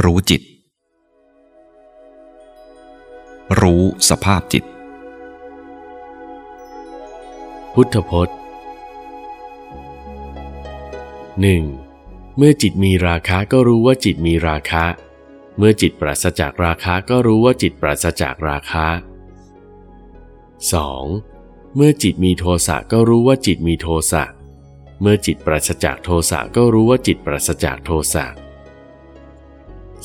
รู้จิต รู้สภาพจิต พุทธพจน์หนึ่งเมื่อจิตมีราคะก็รู้ว่าจิตมีราคะ เมื่อจิตปราศจากราคะก็รู้ว่าจิตปราศจากราคะ 2. เมื่อจิตมีโทสะก็รู้ว่าจิตมีโทสะ เมื่อจิตปราศจากโทสะก็รู้ว่าจิตปราศจากโทสะ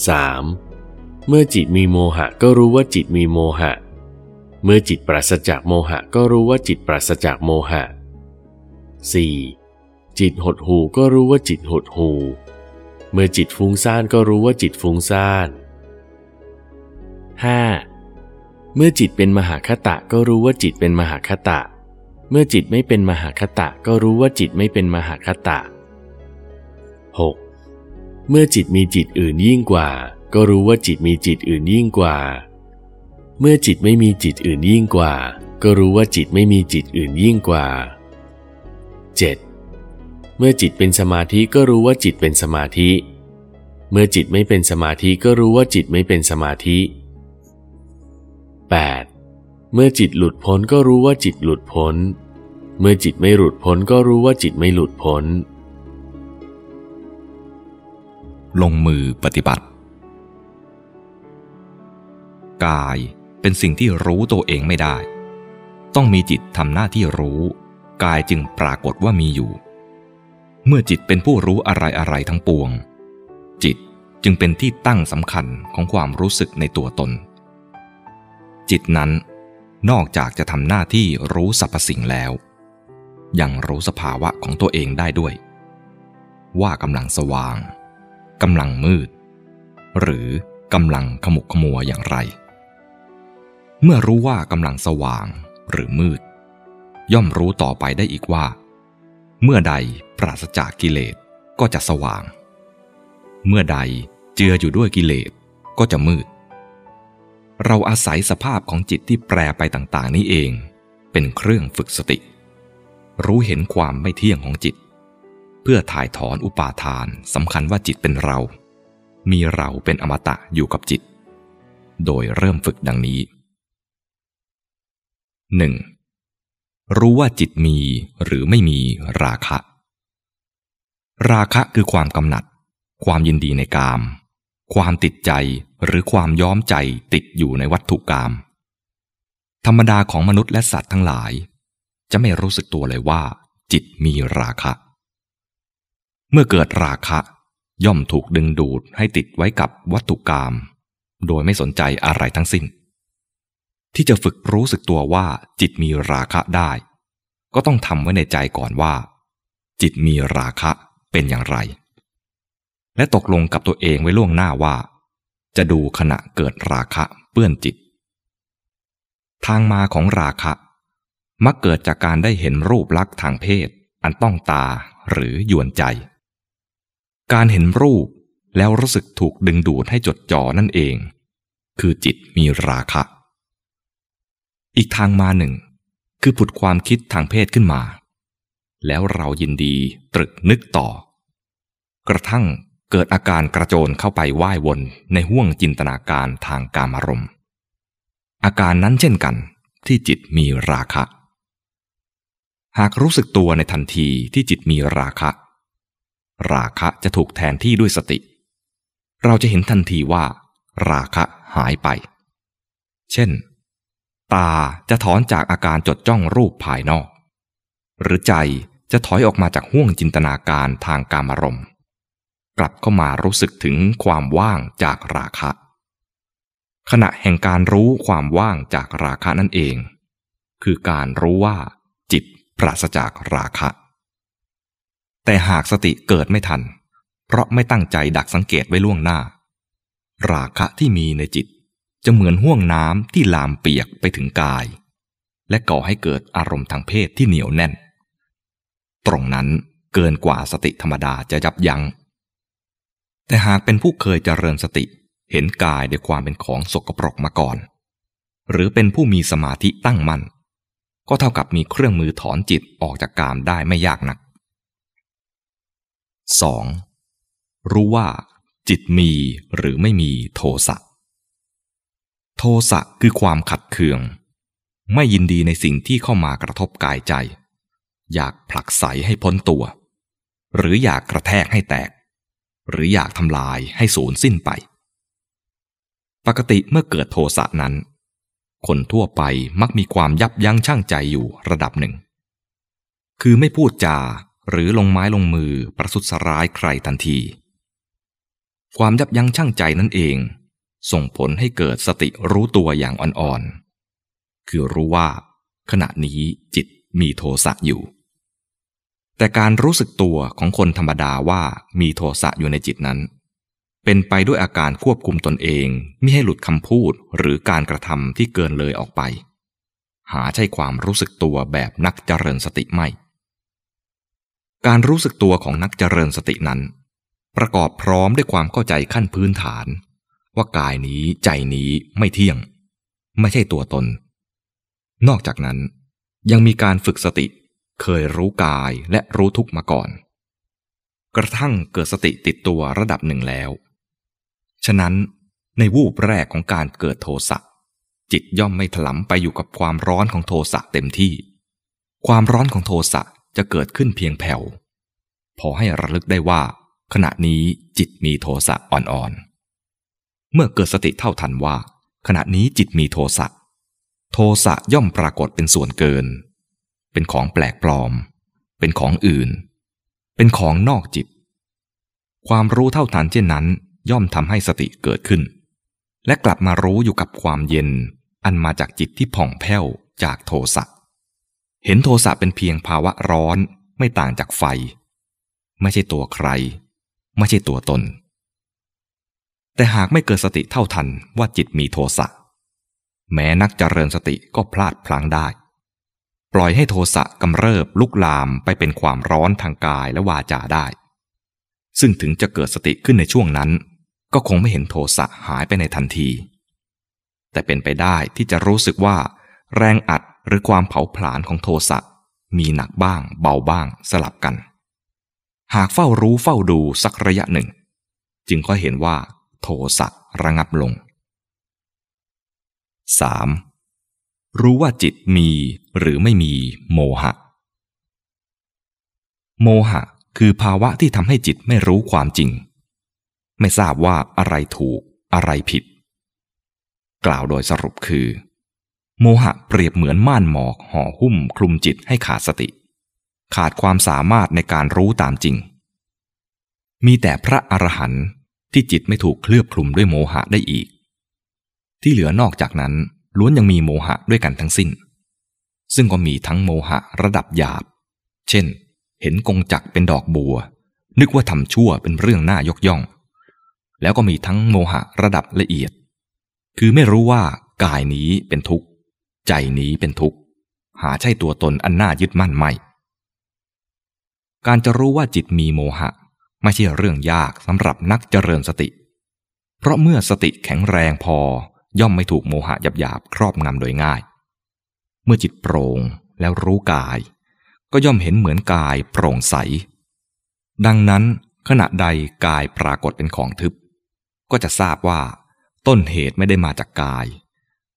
3. เมื่อจิตมีโมหะก็รู้ว่าจิตมีโมหะ เมื่อจิตปราศจากโมหะก็รู้ว่าจิตปราศจากโมหะ 4. จิตหดหูก็รู้ว่าจิตหดหูเมื่อจิตฟุ้งซ่านก็รู้ว่าจิตฟุ้งซ่าน 5. เมื่อจิตเป็นมหาคตะก็รู้ว่าจิตเป็นมหาคตะ เมื่อจิตไม่เป็นมหาคตะก็รู้ว่าจิตไม่เป็นมหาคตะ 6. เมื่อจิตมีจิตอื่นยิ่งกว่า ก็รู้ว่าจิตมีจิตอื่นยิ่งกว่า เมื่อจิตไม่มีจิตอื่นยิ่งกว่า ก็รู้ว่าจิตไม่มีจิตอื่นยิ่งกว่า 7. เมื่อจิตเป็นสมาธิก็รู้ว่าจิตเป็นสมาธิ เมื่อจิตไม่เป็นสมาธิก็รู้ว่าจิตไม่เป็นสมาธิ 8. เมื่อจิตหลุดพ้นก็รู้ว่าจิตหลุดพ้น เมื่อจิตไม่หลุดพ้นก็รู้ว่าจิตไม่หลุดพ้น ลงมือปฏิบัติ กายเป็นสิ่งที่รู้ตัวเองไม่ได้ ต้องมีจิตทำหน้าที่รู้ กายจึงปรากฏว่ามีอยู่ เมื่อจิตเป็นผู้รู้อะไรอะไรทั้งปวง จิตจึงเป็นที่ตั้งสำคัญของความรู้สึกในตัวตน จิตนั้นนอกจากจะทำหน้าที่รู้สรรพสิ่งแล้ว ยังรู้สภาวะของตัวเองได้ด้วย ว่ากำลังสว่าง กำลังมืด หรือกำลังขมุกขมัวอย่างไร เมื่อรู้ว่ากำลังสว่างหรือมืด ย่อมรู้ต่อไปได้อีกว่า เมื่อใดปราศจากกิเลสก็จะสว่าง เมื่อใดเจืออยู่ด้วยกิเลสก็จะมืด เราอาศัยสภาพของจิตที่แปรไปต่างๆ นี้เอง เป็นเครื่องฝึกสติ รู้เห็นความไม่เที่ยงของจิต พื่อถ่ายถอนอุปาทานสำคัญว่าจิตเป็นเรา มีเราเป็นอมตะอยู่กับจิต โดยเริ่มฝึกดังนี้ 1. รู้ว่าจิตมีหรือไม่มีราคะ ราคะคือความกำหนัด ความยินดีในกาม ความติดใจหรือความย้อมใจติดอยู่ในวัตถุกรรมธรรมดาของมนุษย์และสัตว์ทั้งหลาย จะไม่รู้สึกตัวเลยว่า จิตมีราคะ เมื่อเกิดราคะ ย่อมถูกดึงดูดให้ติดไว้กับวัตถุกรรมโดยไม่สนใจอะไรทั้งสิ้น ที่จะฝึกรู้สึกตัวว่าจิตมีราคะได้ ก็ต้องทำไว้ในใจก่อนว่า จิตมีราคะเป็นอย่างไร และตกลงกับตัวเองไว้ล่วงหน้าว่า จะดูขณะเกิดราคะเปื้อนจิต ทางมาของราคะ มักเกิดจากการได้เห็นรูปลักษณ์ทางเพศ อันต้องตาหรือยวนใจ การเห็นรูปแล้วรู้สึกถูกดึงดูดให้จดจ่อนั่นเอง คือจิตมีราคะ อีกทางมาหนึ่ง คือผุดความคิดทางเพศขึ้นมา แล้วเรายินดีตรึกนึกต่อ กระทั่งเกิดอาการกระโจนเข้าไปว่ายวนในห้วงจินตนาการทางกามารมณ์ อาการนั้นเช่นกันที่จิตมีราคะ หากรู้สึกตัวในทันทีที่จิตมีราคะ ราคะจะถูกแทนที่ด้วยสติ เราจะเห็นทันทีว่า ราคะหายไป เช่น ตาจะถอนจากอาการจดจ้องรูปภายนอก หรือใจจะถอยออกมาจากห้วงจินตนาการทางการมารมณ์ กลับเข้ามารู้สึกถึงความว่างจากราคะ ขณะแห่งการรู้ความว่างจากราคะนั่นเอง คือการรู้ว่า จิตปราศจากราคะ แต่หากสติเกิดไม่ทัน เพราะไม่ตั้งใจดักสังเกตไว้ล่วงหน้า ราคะที่มีในจิตจะเหมือนห่วงน้ำที่ลามเปียกไปถึงกาย และก่อให้เกิดอารมณ์ทางเพศที่เหนียวแน่น ตรงนั้นเกินกว่าสติธรรมดาจะยับยัง้งแต่หากเป็นผู้เคยเจริญสติเห็นกายด้วยความเป็นของสกปรกมาก่อน หรือเป็นผู้มีสมาธิตั้งมั่นก็เท่ากับมีเครื่องมือถอนจิตออกจากกามได้ไม่ยากนัก 2. รู้ว่า จิตมีหรือไม่มีโทสะ โทสะคือความขัดเคือง ไม่ยินดีในสิ่งที่เข้ามากระทบกายใจ อยากผลักไสให้พ้นตัว หรืออยากกระแทกให้แตก หรืออยากทำลายให้สูญสิ้นไป ปกติเมื่อเกิดโทสะนั้น คนทั่วไปมักมีความยับยั้งชั่งใจอยู่ระดับหนึ่ง คือไม่พูดจา หรือลงไม้ลงมือประทุษร้ายใครทันที ความยับยั้งชั่งใจนั่นเอง ส่งผลให้เกิดสติรู้ตัวอย่างอ่อนๆ คือรู้ว่า ขณะนี้จิตมีโทสะอยู่ แต่การรู้สึกตัวของคนธรรมดาว่ามีโทสะอยู่ในจิตนั้น เป็นไปด้วยอาการควบคุมตนเองไม่ให้หลุดคำพูดหรือการกระทำที่เกินเลยออกไป หาใช่ความรู้สึกตัวแบบนักเจริญสติไม่ การรู้สึกตัวของนักเจริญสตินั้น ประกอบพร้อมด้วยความเข้าใจขั้นพื้นฐาน ว่ากายนี้ใจนี้ไม่เที่ยง ไม่ใช่ตัวตน นอกจากนั้นยังมีการฝึกสติเคยรู้กายและรู้ทุกมาก่อน กระทั่งเกิดสติติดตัวระดับหนึ่งแล้ว ฉะนั้นในวูบแรกของการเกิดโทสะจิตย่อมไม่ถลำไปอยู่กับความร้อนของโทสะเต็มที่ ความร้อนของโทสะ จะเกิดขึ้นเพียงแผ่ว พอให้ระลึกได้ว่า ขณะนี้จิตมีโทสะอ่อนๆ เมื่อเกิดสติเท่าทันว่า ขณะนี้จิตมีโทสะโทสะย่อมปรากฏเป็นส่วนเกิน เป็นของแปลกปลอม เป็นของอื่น เป็นของนอกจิต ความรู้เท่าทันเช่นนั้น ย่อมทำให้สติเกิดขึ้น และกลับมารู้อยู่กับความเย็น อันมาจากจิตที่ผ่องแผ้วจากโทสะ เห็นโทสะเป็นเพียงภาวะร้อนไม่ต่างจากไฟ ไม่ใช่ตัวใคร ไม่ใช่ตัวตน แต่หากไม่เกิดสติเท่าทันว่าจิตมีโทสะแม้นักเจริญสติก็พลาดพลั้งได้ ปล่อยให้โทสะกำเริบลุกลามไปเป็นความร้อนทางกายและวาจาได้ ซึ่งถึงจะเกิดสติขึ้นในช่วงนั้น ก็คงไม่เห็นโทสะหายไปในทันที แต่เป็นไปได้ที่จะรู้สึกว่า แรงอัด หรือความเผาผลาญของโทสะมีหนักบ้างเบาบ้างสลับกัน หากเฝ้ารู้เฝ้าดูสักระยะหนึ่ง จึงก็เห็นว่า โทสะระงับลง 3. รู้ว่าจิตมีหรือไม่มีโมหะ โมหะคือภาวะที่ทำให้จิตไม่รู้ความจริง ไม่ทราบว่าอะไรถูกอะไรผิด กล่าวโดยสรุปคือ โมหะเปรียบเหมือนม่านหมอกห่อหุ้มคลุมจิตให้ขาดสติ ขาดความสามารถในการรู้ตามจริง มีแต่พระอรหันต์ที่จิตไม่ถูกเคลือบคลุมด้วยโมหะได้อีก ที่เหลือนอกจากนั้นล้วนยังมีโมหะด้วยกันทั้งสิ้น ซึ่งก็มีทั้งโมหะระดับหยาบ เช่น เห็นกงจักเป็นดอกบัว นึกว่าทำชั่วเป็นเรื่องน่ายกย่อง แล้วก็มีทั้งโมหะระดับละเอียด คือไม่รู้ว่ากายนี้เป็นทุกข์ ใจนี้เป็นทุกข์ หาใช่ตัวตนอันน่ายึดมั่นไม่ การจะรู้ว่าจิตมีโมหะ ไม่ใช่เรื่องยากสำหรับนักเจริญสติ เพราะเมื่อสติแข็งแรงพอย่อมไม่ถูกโมหะหยาบๆครอบงำโดยง่าย เมื่อจิตโปร่งแล้วรู้กาย ก็ย่อมเห็นเหมือนกายโปร่งใส ดังนั้นขณะใดกายปรากฏเป็นของทึบ ก็จะทราบว่า ต้นเหตุไม่ได้มาจากกาย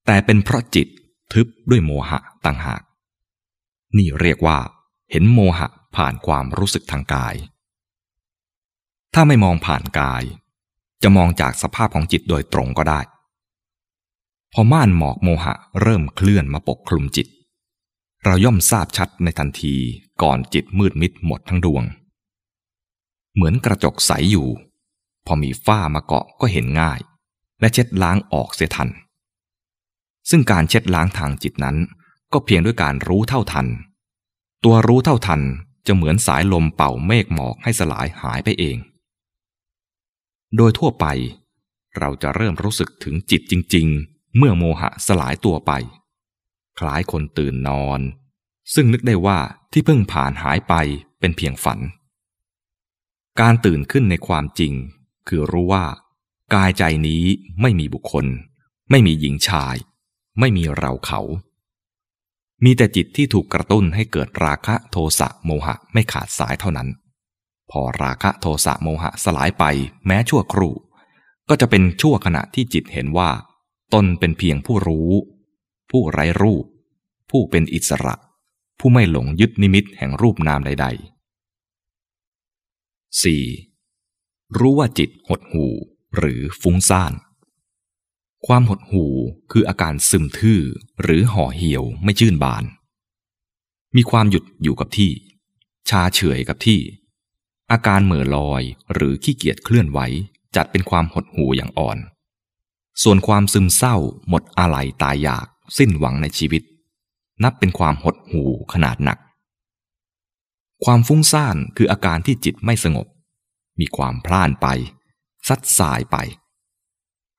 แต่เป็นเพราะจิต ทึบด้วยโมหะต่างหาก นี่เรียกว่า เห็นโมหะผ่านความรู้สึกทางกาย ถ้าไม่มองผ่านกาย จะมองจากสภาพของจิตโดยตรงก็ได้ พอม่านหมอกโมหะเริ่มเคลื่อนมาปกคลุมจิต เราย่อมทราบชัดในทันทีก่อนจิตมืดมิดหมดทั้งดวง เหมือนกระจกใสอยู่ พอมีฝ้ามาเกาะก็เห็นง่าย และเช็ดล้างออกเสียทัน ซึ่งการเช็ดล้างทางจิตนั้น ก็เพียงด้วยการรู้เท่าทัน ตัวรู้เท่าทันจะเหมือนสายลมเป่าเมฆหมอกให้สลายหายไปเอง โดยทั่วไป เราจะเริ่มรู้สึกถึงจิตจริง ๆ เมื่อโมหะสลายตัวไป คล้ายคนตื่นนอน ซึ่งนึกได้ว่าที่เพิ่งผ่านหายไปเป็นเพียงฝัน การตื่นขึ้นในความจริง คือรู้ว่า กายใจนี้ไม่มีบุคคล ไม่มีหญิงชาย ไม่มีเราเขา มีแต่จิตที่ถูกกระตุ้นให้เกิดราคะโทสะโมหะไม่ขาดสายเท่านั้น พอราคะโทสะโมหะสลายไปแม้ชั่วครู่ ก็จะเป็นชั่วขณะที่จิตเห็นว่า ตนเป็นเพียงผู้รู้ ผู้ไร้รูป ผู้เป็นอิสระ ผู้ไม่หลงยึดนิมิตแห่งรูปนามใด ๆ 4. รู้ว่าจิตหดหู่หรือฟุ้งซ่าน ความหดหู่คืออาการซึมทื่อหรือห่อเหี่ยวไม่ชื่นบาน มีความหยุดอยู่กับที่ ชาเฉยกับที่ อาการเหม่อลอยหรือขี้เกียจเคลื่อนไหวจัดเป็นความหดหู่อย่างอ่อน ส่วนความซึมเศร้าหมดอาลัยตายอยากสิ้นหวังในชีวิต นับเป็นความหดหู่ขนาดหนัก ความฟุ้งซ่านคืออาการที่จิตไม่สงบ มีความพล่านไป ซัดสายไป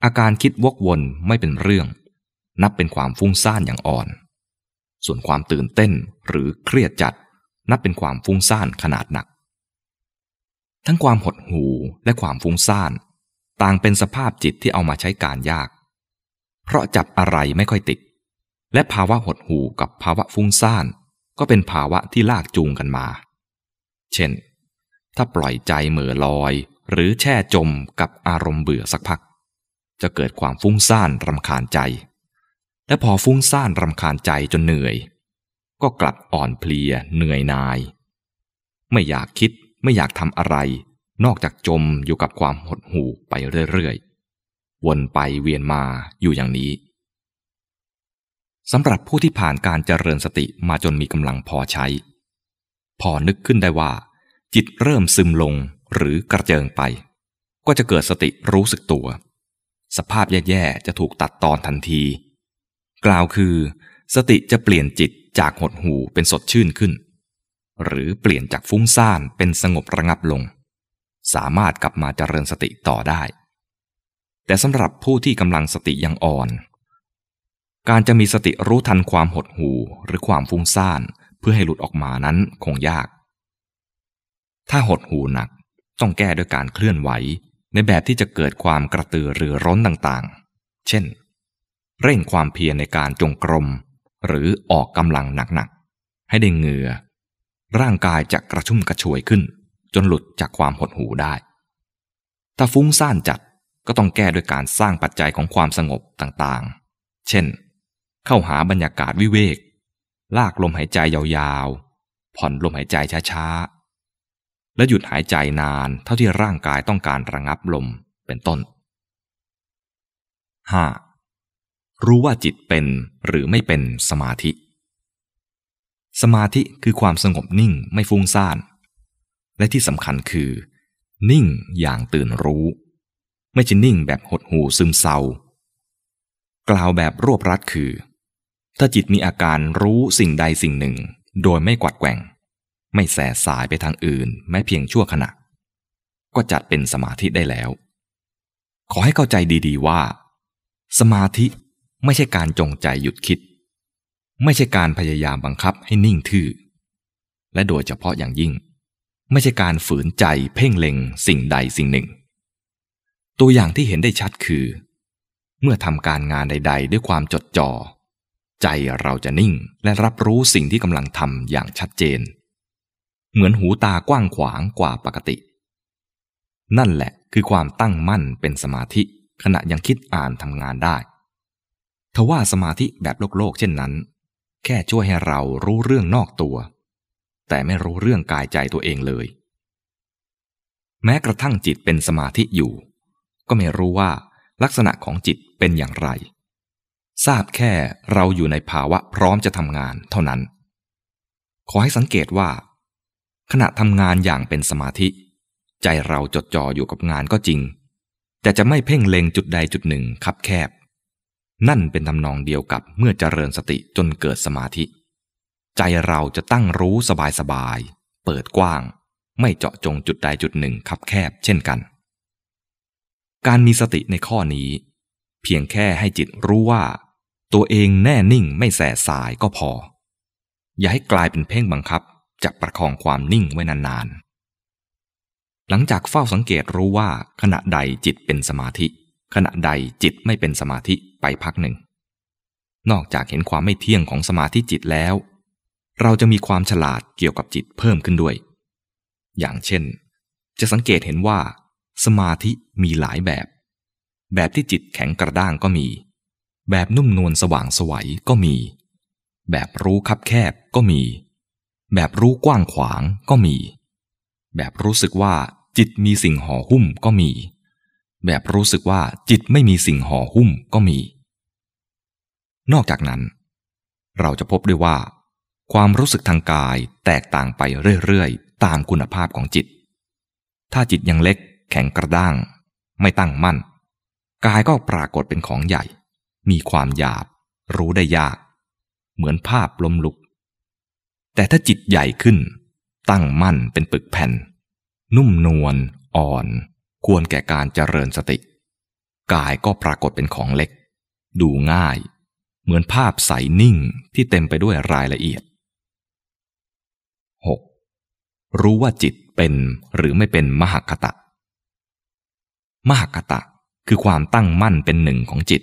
อาการคิดวกวนไม่เป็นเรื่อง นับเป็นความฟุ้งซ่านอย่างอ่อน ส่วนความตื่นเต้นหรือเครียดจัด นับเป็นความฟุ้งซ่านขนาดหนัก ทั้งความหดหู่และความฟุ้งซ่าน ต่างเป็นสภาพจิตที่เอามาใช้การยาก เพราะจับอะไรไม่ค่อยติด และภาวะหดหู่กับภาวะฟุ้งซ่าน ก็เป็นภาวะที่ลากจูงกันมา เช่น ถ้าปล่อยใจเหม่อลอย หรือแช่จมกับอารมณ์เบื่อสักพัก จะเกิดความฟุ้งซ่านรำคาญใจ และพอฟุ้งซ่านรำคาญใจจนเหนื่อย ก็กลับอ่อนเพลียเหนื่อยนาย ไม่อยากคิดไม่อยากทำอะไร นอกจากจมอยู่กับความหดหู่ไปเรื่อยๆ วนไปเวียนมาอยู่อย่างนี้สำหรับผู้ที่ผ่านการเจริญสติมาจนมีกำลังพอใช้ พอนึกขึ้นได้ว่า จิตเริ่มซึมลงหรือกระเจิงไป ก็จะเกิดสติรู้สึกตัว สภาพแย่ๆจะถูกตัดตอนทันที กล่าวคือ สติจะเปลี่ยนจิตจากหดหูเป็นสดชื่นขึ้น หรือเปลี่ยนจากฟุ้งซ่านเป็นสงบระงับลง สามารถกลับมาเจริญสติต่อได้ แต่สำหรับผู้ที่กำลังสติยังอ่อน การจะมีสติรู้ทันความหดหูหรือความฟุ้งซ่านเพื่อให้หลุดออกมานั้นคงยาก ถ้าหดหูหนักต้องแก้ด้วยการเคลื่อนไหว ในแบบที่จะเกิดความกระตือรือร้นต่างๆ เช่น เร่งความเพียรในการจงกรม หรือออกกำลังหนักๆ ให้ได้เหงื่อ ร่างกายจะกระชุ่มกระชวยขึ้น จนหลุดจากความหดหูได้ ถ้าฟุ้งซ่านจัดก็ต้องแก้ด้วยการสร้างปัจจัยของความสงบต่างๆ เช่น เข้าหาบรรยากาศวิเวก ลากลมหายใจยาวๆ ผ่อนลมหายใจช้าๆ และหยุดหายใจนานเท่าที่ร่างกายต้องการระงับลมเป็นต้น 5. รู้ว่าจิตเป็นหรือไม่เป็นสมาธิ สมาธิคือความสงบนิ่งไม่ฟุ้งซ่าน และที่สำคัญคือ นิ่งอย่างตื่นรู้ ไม่ใช่นิ่งแบบหดหูซึมเศร้ากล่าวแบบรวบรัดคือ ถ้าจิตมีอาการรู้สิ่งใดสิ่งหนึ่ง โดยไม่กวัดแกว่ง ไม่แสสายไปทางอื่น แม้เพียงชั่วขณะ ก็จัดเป็นสมาธิได้แล้ว ขอให้เข้าใจดีๆว่า สมาธิไม่ใช่การจงใจหยุดคิด ไม่ใช่การพยายามบังคับให้นิ่งทื่อ และโดยเฉพาะอย่างยิ่ง ไม่ใช่การฝืนใจเพ่งเล็งสิ่งใดสิ่งหนึ่ง ตัวอย่างที่เห็นได้ชัดคือ เมื่อทำการงานใด ๆ ด้วยความจดจ่อใจเราจะนิ่งและรับรู้สิ่งที่กำลังทำอย่างชัดเจน เหมือนหูตากว้างขวางกว่าปกติ นั่นแหละคือความตั้งมั่นเป็นสมาธิขณะยังคิดอ่านทำงานได้ทว่าสมาธิแบบโลกโลกเช่นนั้น แค่ช่วยให้เรารู้เรื่องนอกตัว แต่ไม่รู้เรื่องกายใจตัวเองเลย แม้กระทั่งจิตเป็นสมาธิอยู่ ก็ไม่รู้ว่าลักษณะของจิตเป็นอย่างไร ทราบแค่เราอยู่ในภาวะพร้อมจะทำงานเท่านั้น ขอให้สังเกตว่า ขณะทำงานอย่างเป็นสมาธิ ใจเราจดจ่ออยู่กับงานก็จริง แต่จะไม่เพ่งเล็งจุดใดจุดหนึ่งคับแคบ นั่นเป็นทำนองเดียวกับเมื่อเจริญสติจนเกิดสมาธิ ใจเราจะตั้งรู้สบายสบายเปิดกว้าง ไม่เจาะจงจุดใดจุดหนึ่งคับแคบ เช่นกัน การมีสติในข้อนี้ เพียงแค่ให้จิตรู้ว่า ตัวเองแน่นิ่งไม่แสสายก็พอ อย่าให้กลายเป็นเพ่งบังคับ จะประคองความนิ่งไว้นานๆ หลังจากเฝ้าสังเกตรู้ว่าขณะใดจิตเป็นสมาธิ ขณะใดจิตไม่เป็นสมาธิไปพักหนึ่ง นอกจากเห็นความไม่เที่ยงของสมาธิจิตแล้ว เราจะมีความฉลาดเกี่ยวกับจิตเพิ่มขึ้นด้วย อย่างเช่น จะสังเกตเห็นว่า สมาธิมีหลายแบบ แบบที่จิตแข็งกระด้างก็มี แบบนุ่มนวลสว่างสวัยก็มี แบบรู้คับแคบก็มี แบบรู้กว้างขวางก็มี แบบรู้สึกว่าจิตมีสิ่งห่อหุ้มก็มี แบบรู้สึกว่าจิตไม่มีสิ่งห่อหุ้มก็มี นอกจากนั้น เราจะพบด้วยว่า ความรู้สึกทางกายแตกต่างไปเรื่อยๆ ตามคุณภาพของจิต ถ้าจิตยังเล็ก แข็งกระด้าง ไม่ตั้งมั่น กายก็ปรากฏเป็นของใหญ่ มีความหยาบ รู้ได้ยาก เหมือนภาพลมลุก แต่ถ้าจิตใหญ่ขึ้น ตั้งมั่นเป็นปึกแผ่น นุ่มนวลอ่อน ควรแก่การเจริญสติ กายก็ปรากฏเป็นของเล็ก ดูง่าย เหมือนภาพใสนิ่งที่เต็มไปด้วยรายละเอียด 6. รู้ว่าจิตเป็นหรือไม่เป็นมหคตะ มหคตะคือความตั้งมั่นเป็นหนึ่งของจิต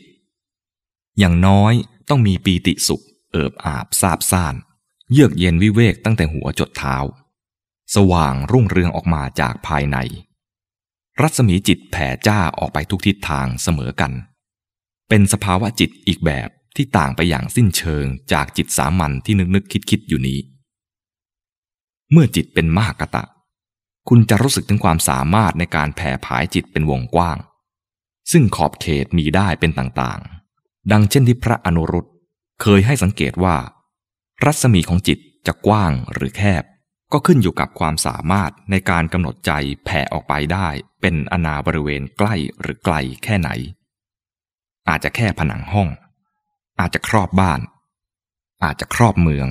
อย่างน้อยต้องมีปีติสุข เอิบอาบซาบซ่าน เยือกเย็นวิเวกตั้งแต่หัวจดเท้า สว่างรุ่งเรืองออกมาจากภายใน รัศมีจิตแผ่จ้าออกไปทุกทิศทางเสมอกัน เป็นสภาวะจิตอีกแบบที่ต่างไปอย่างสิ้นเชิงจากจิตสามัญที่นึกนึกคิดคิดอยู่นี้ เมื่อจิตเป็นมหกตะ คุณจะรู้สึกถึงความสามารถในการแผ่ผายจิตเป็นวงกว้าง ซึ่งขอบเขตมีได้เป็นต่างๆ ดังเช่นที่พระอนุรุตเคยให้สังเกตว่า รัศมีของจิตจะกว้างหรือแคบ ก็ขึ้นอยู่กับความสามารถในการกำหนดใจแผ่ออกไปได้ เป็นอนาบริเวณใกล้หรือไกลแค่ไหน อาจจะแค่ผนังห้อง อาจจะครอบบ้าน อาจจะครอบเมือง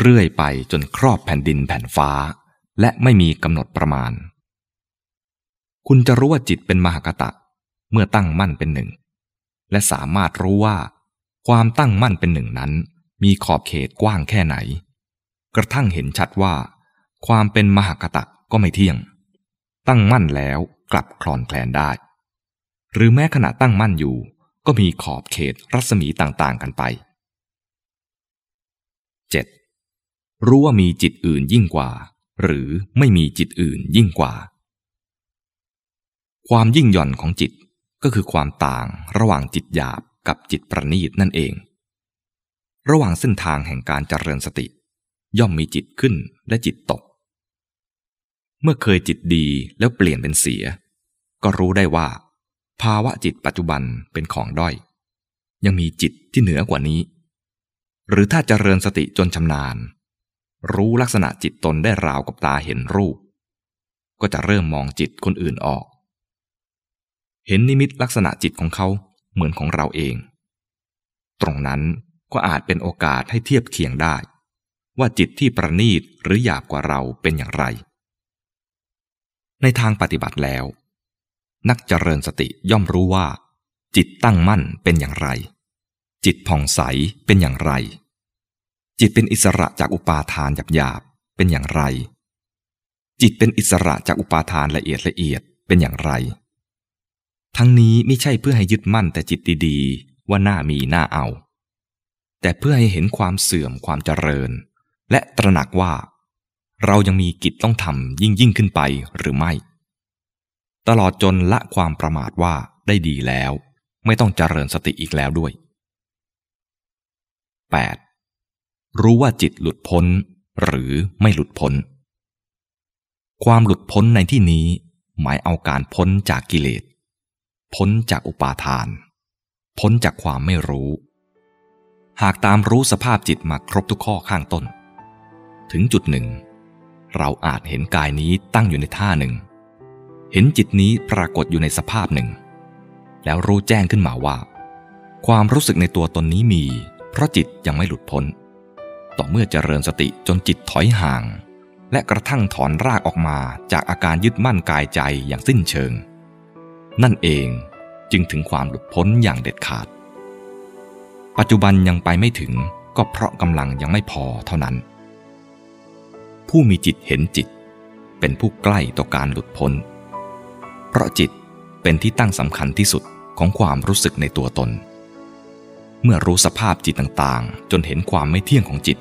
เรื่อยไปจนครอบแผ่นดินแผ่นฟ้า และไม่มีกำหนดประมาณ คุณจะรู้ว่าจิตเป็นมหากตะ เมื่อตั้งมั่นเป็นหนึ่ง และสามารถรู้ว่า ความตั้งมั่นเป็นหนึ่งนั้น มีขอบเขตกว้างแค่ไหน กระทั่งเห็นชัดว่า ความเป็นมหากตะก็ไม่เที่ยง ตั้งมั่นแล้วกลับคลอนแคลนได้ หรือแม้ขณะตั้งมั่นอยู่ ก็มีขอบเขตรัศมีต่างๆกันไป 7. รู้ว่ามีจิตอื่นยิ่งกว่า หรือไม่มีจิตอื่นยิ่งกว่า ความยิ่งหย่อนของจิตก็คือความต่างระหว่างจิตหยาบกับจิตประณีตนั่นเอง ระหว่างเส้นทางแห่งการเจริญสติ ย่อมมีจิตขึ้นและจิตตก เมื่อเคยจิตดีแล้วเปลี่ยนเป็นเสีย ก็รู้ได้ว่า ภาวะจิตปัจจุบันเป็นของด้อย ยังมีจิตที่เหนือกว่านี้ หรือถ้าเจริญสติจนชำนาญ รู้ลักษณะจิตตนได้ราวกับตาเห็นรูป ก็จะเริ่มมองจิตคนอื่นออก เห็นนิมิตลักษณะจิตของเขาเหมือนของเราเอง ตรงนั้น ก็อาจเป็นโอกาสให้เทียบเคียงได้ ว่าจิตที่ประณีตหรือหยาบกว่าเราเป็นอย่างไร ในทางปฏิบัติแล้ว นักเจริญสติย่อมรู้ว่า จิตตั้งมั่นเป็นอย่างไร จิตผ่องใสเป็นอย่างไร จิตเป็นอิสระจากอุปาทานหยาบๆเป็นอย่างไร จิตเป็นอิสระจากอุปาทานละเอียดละเอียดเป็นอย่างไร ทั้งนี้ไม่ใช่เพื่อให้ยึดมั่นแต่จิตดีๆว่าน่ามีน่าเอา แต่เพื่อให้เห็นความเสื่อมความเจริญ และตระหนักว่า เรายังมีกิจต้องทำยิ่งยิ่งขึ้นไปหรือไม่ ตลอดจนละความประมาทว่าได้ดีแล้ว ไม่ต้องเจริญสติอีกแล้วด้วย 8. รู้ว่าจิตหลุดพ้นหรือไม่หลุดพ้น ความหลุดพ้นในที่นี้หมายเอาการพ้นจากกิเลส พ้นจากอุปาทาน พ้นจากความไม่รู้ หากตามรู้สภาพจิตมาครบทุกข้อข้างต้น ถึงจุดหนึ่ง เราอาจเห็นกายนี้ตั้งอยู่ในท่าหนึ่ง เห็นจิตนี้ปรากฏอยู่ในสภาพหนึ่ง แล้วรู้แจ้งขึ้นมาว่า ความรู้สึกในตัวตนนี้มี เพราะจิตยังไม่หลุดพ้น ต่อเมื่อเจริญสติจนจิตถอยห่าง และกระทั่งถอนรากออกมาจากอาการยึดมั่นกายใจอย่างสิ้นเชิง นั่นเองจึงถึงความหลุดพ้นอย่างเด็ดขาด ปัจจุบันยังไปไม่ถึงก็เพราะกำลังยังไม่พอเท่านั้น ผู้มีจิตเห็นจิต เป็นผู้ใกล้ต่อการหลุดพ้น เพราะจิตเป็นที่ตั้งสำคัญที่สุดของความรู้สึกในตัวตน เมื่อรู้สภาพจิตต่างๆ จนเห็นความไม่เที่ยงของจิต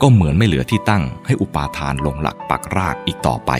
ก็เหมือนไม่เหลือที่ตั้งให้อุปาทานลงหลักปักรากอีกต่อไป